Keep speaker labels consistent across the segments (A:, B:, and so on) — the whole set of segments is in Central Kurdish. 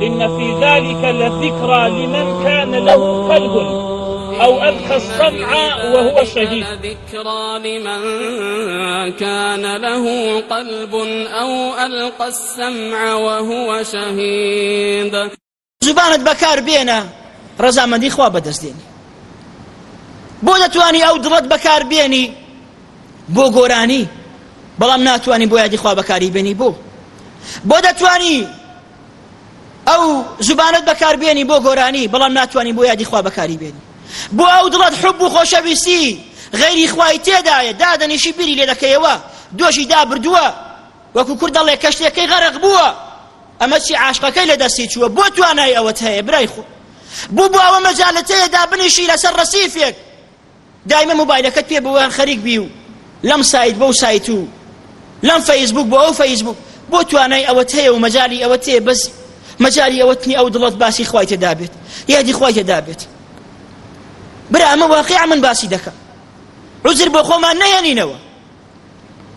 A: إن في ذلك لذكرى لمن كان له قلب أو ألقى السمع وهو شهيد ذكرى لمن كان له قلب أو ألقى السمع وهو شهيد زبانت بكار بينا رزا من دي خواب دستين بودتواني أو درت بكار بيني بو قوراني بەڵام ناتوانانی بۆ یادی خوا بەکاری بێنی بوو بۆ دەتوانی ئەو زبانت بەکاربیێنی بۆ گۆرانی بەڵام ناتوانانی بۆ یادی خوا بەکاری بێنی بۆ ئەو دڵت حب و خۆشەویستی غەیری خوای تێدایە دادەنیشی بیری لێ دەکەیەوە دۆشی دابردووە وەکو کوور دەڵێ کەشتەکەی غەرق بووە ئەمە چی عاشقەکەی لە دەستی چووە بۆ توانای ئەوەت هەیە برای خۆ بوو بۆ ئەوە مەجاالەتەیە دابنیشی لەسەر ڕسیفێک دایمە موبایلەکەت پێ بووان خەریک بی و لەم سایت بەو سایت و لەم فەیسبوک بۆ ئەو فەیسبوک بۆ توانای ئەوەت هەیە و مەجای ئەوە تێ بەزی مەجاری ئەوەتنی ئەو دڵت باسی خخوای تێدا بێت یادی خخوای تێدا بێت برا ئەمە واقع من باسی دەکە عزر بۆ خۆمان نەیەنینەوە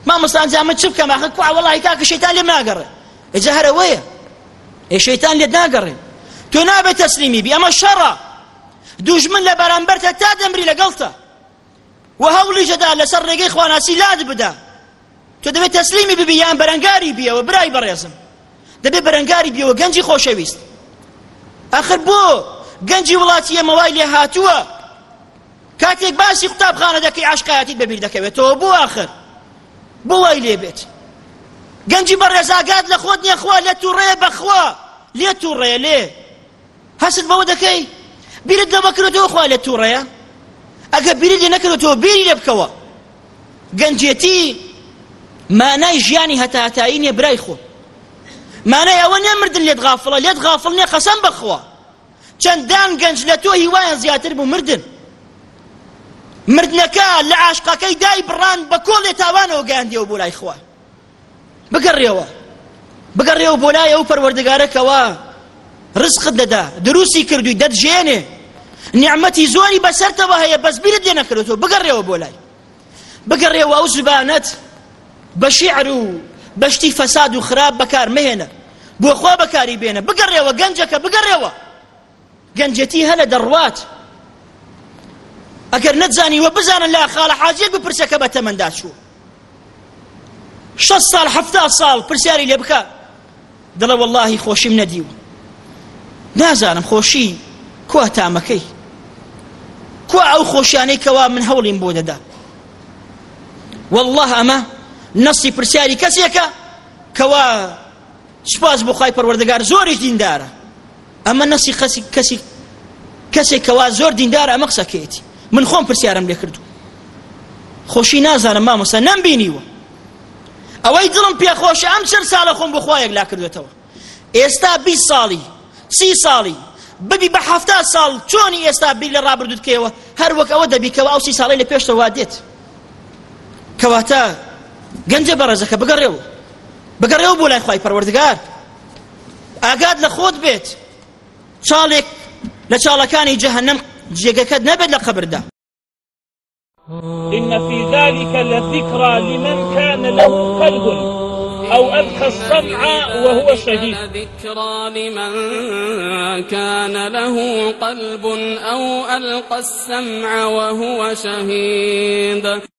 A: ما مەسانجامە چ بکەم ئەخە کو وڵی کاکە شەیتان لێم ناگەڕێ ئەجە هەرەوەیە ئێ شەیتان لێت ناگەڕێ تۆ نابێت تەسلیمی بی ئەمە شەڕە دوژمن لە بەرامبەرتە تا دەمری لەگەڵتە و هەوڵیژەدا لەسەر ڕێگەی خواناسی لاد بدە تۆ دەبێت تەسلیمی ببی یان بەرەنگاری بیەوە برای بەڕێزم دەبێ بەرەنگاری بیەوە گەنجی خۆشەویست ئەخر بۆ گەنجی وڵاتی ئێمەوای لێ هاتووە کاتێک باسی قوتابخانە دەکەی عشقایەتی بەبیر دەکەوێتەوە بۆ آخر بۆ وای لێ بێت گەنجی بەڕێزاگات لە خۆت نیەخوا لە تووڕێ بەخوا لێ تووڕێ لێ هەست بەوە دەکەی بیرت دەبەکرێتەوە خوا لە تووڕەیە ئەگە بیرت لێ نەکردەوە بیری لێ بکەوە گەنجێتی مانای ژیانی هەتاتایی نێ برای خۆ مانە ئەوە نیە مردن لێت غافڵە لێت غافڵ نیە خەسەم بخوا چەندان گەنج لە تۆ هیوایان زیاتر بوو مردن مردنەکە لە عاشقەکەی دای بڕان بە کۆڵێ تاوانەوە گەیاندیەوە بۆ لای خوا بگەڕێەوە بگەڕێەوە بۆ لای ئەو پەروەردەگارەکەەوە ڕزقت دەدا دروستی کردووی دەتژێنێ نیعمەتی زۆری بەسەرتەوە هەیە بەسبیرت لێ نەکردەوە بگەڕێەوە بۆ لای بگەڕێەوە ئەو زبانەت بە شیعر و بەشتی فەساد و خراپ بەکار مهێنە بۆ خوا بەکاری بێنە بگەڕێەوە گەنجەکە بگەڕێەوە گەنجەتی هەلە دەڕوات ئەگەر نەتزانیوە بزانن لا خاڵە حاجێک بپرسەکە بە تەمەدا چوو شەست ساڵ هەفتا ساڵ پرسیاری لێ بکە دڵە واللهی خۆشیم نەدیوە نازانم خۆشی کو تامەکەی کو ئەو خۆشیانەی کەوا من هەوڵیم بۆ دەدا والله ئەمە نەسی پرسیاری کەسێکە کەوا سپاس بۆ خی پەروەردەگار زۆریش دیندارە ئەمە نسی خەسی کەسی کەسێک کەوا زۆر دیندارە ئەمە قسەکەێتی من خۆم پرسیارم لێ کردو خۆشی نازانم مامۆسا نەمبینیوە ئەوەی دڵم پێخۆشە ئەم چەر ساڵە خۆم بخوایەک لا کردوێتەوە ئێستا بی ساڵی سی ساڵی ببی بە هەفتا ساڵ چۆنی ئێستا بیر لە ڕابردوتکەوە هەر وەک ئەوە دەبیکەوە ئەو سی ساڵی لە پێشتەوا دێت کەواتە گەنجە بەڕێزەکە بگەڕێەوە بگەڕێەوە بۆ لای خی پەروەردگار ئاگاد لە خۆت بێت چاڵێک لە چاڵەکانی جەهنم جێگەکەت نەبێت لە قبردا إن في ذلك لذكرى لمن كان له قلب أو ألقى السمع وهو شهيد ذكرى لمن كان له قلب أو ألقى السمع وهو شهيد